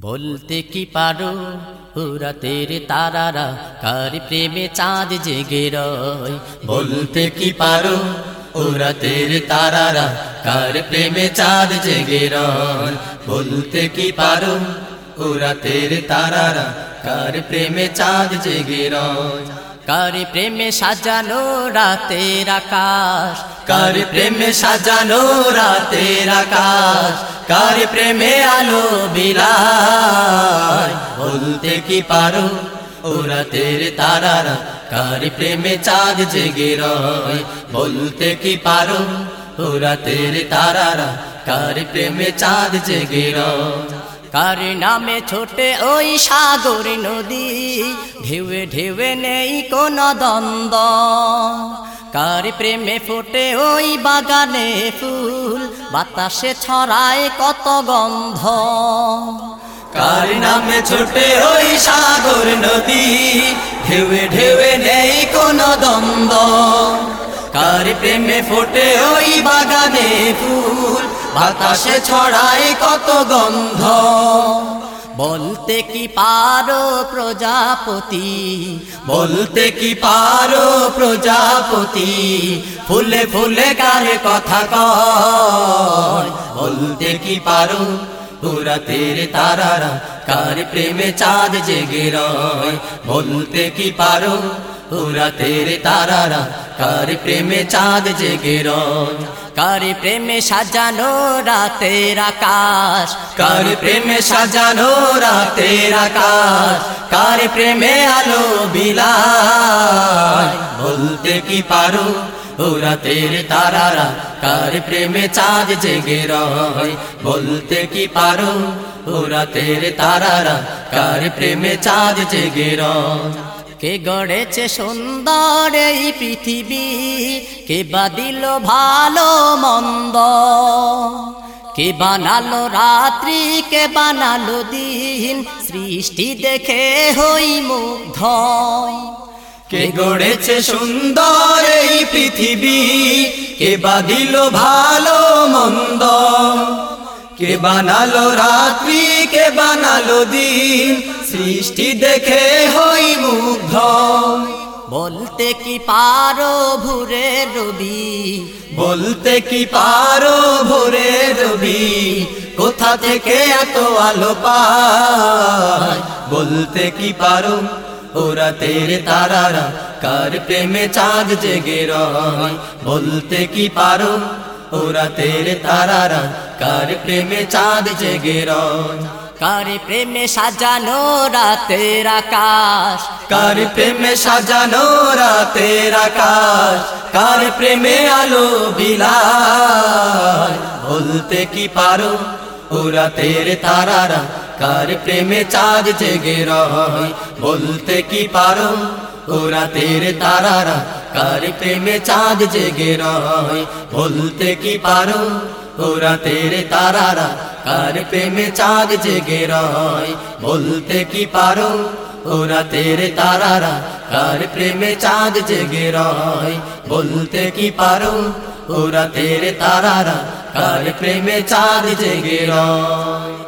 বলতে কি পারো? ওরা তারারা কার প্রেমে চাঁদ জেগে রয়? বলতে কি পারো? ওরা তারারা কার প্রেমে চাঁদ জেগে রয়? বলতে কি পারো? ওরা তারারা কার প্রেমে চাঁদ জেগে রয়? কার প্রেমে সাজানো রাতের আকাশ? কার প্রেমে সাজানো রাতের আকাশ? কার প্রেমে আলো বিলায়? বলতে কি পারো? ওরা তেরে তারারা কার প্রেমে চাঁদ জেগে রয়? বলতে কি পারো? ওরা তেরে তারারা কার প্রেমে চাঁদ জেগে রয়? কার নামে ছোটে ওই সাগর নদী? ঢেউে ঢেউয়ে নেই কোন দ্বন্দ্ব। কার প্রেমে ফোটে ওই বাগানে ফুল? বাতাসে ছড়ায় কত গন্ধ। কার নামে ছোটে ওই সাগর নদী? ঢেউয়ে ঢেউয়ে নেই কোন দ্বন্দ্ব। কার প্রেমে ফোটে ওই বাগানে ফুল? বাতাসে ছড়ায় কত গন্ধ। বলতে কি পারো প্রজাপতি? বলতে কি পারো প্রজাপতি? ফুলে ফুলে কারে কথা কয়। বলতে কি পারো পুরা তেরে তারারা কার প্রেমে চাঁদ জেগে রয়? বলতে কি পারো পুরা তেরে তারারা কার প্রেমে চাঁদ জেগে রয়? কার প্রেমে সাজানো রাতের আকাশ? কার প্রেমে সাজানো রাতের আকাশ? কার প্রেমে আলো বিলায়? বলতে কি পারো? ওরা তেরে তারারা, কার প্রেমে চাঁদ জেগে রয়? বলতে কি পারো? ওরা তেরে তারারা, কার প্রেমে চাঁদ জেগে রয়? কে গড়েছে সুন্দর এই পৃথিবী? কে বা দিল ভালো মন্দ? কে বানালো রাত্রি? কে বানালো দিন? সৃষ্টি দেখে হই মুগ্ধ। কে গড়েছে সুন্দর এই পৃথিবী? কে বাদিল ভালো মন্দ? কে বানালো রাত্রি কে বানালো দিন? সৃষ্টি দেখে হই মুগ্ধ। বলতে কি পারো ভুরে রবি? বলতে কি পারো ভোরে রবি? কোথা থেকে এত আলো পায়? বলতে কি পারো? ওরা তেরে তারারা কার প্রেমে চাঁদ জেগে রয়? বলতে কি পারো? ওরা তেরে তারারা কার প্রেমে চাঁদ জেগে রয়? কার প্রেমে সাজানো রাতের আকাশ? কার প্রেমে সাজানো রাতের আকাশ? কার প্রেমে আলো বিলায়? বলতে কি পারো? ওরা তেরে তারারা কার প্রেমে চাঁদ জেগে রয়? বলতে কি পারো? ওরা তেরে তারারা কার প্রেমে চাঁদ জেগে রয়? বলতে কি পারো? ওরা তেরে তারারা কার প্রেমে চাঁদ জেগে রয়? বলতে কি পারো? ওরা তেরে তারারা কার প্রেমে চাঁদ জেগে রয়? বলতে কি পারো? ওরা তেরে তারারা কার প্রেমে চাঁদ জেগে রয়?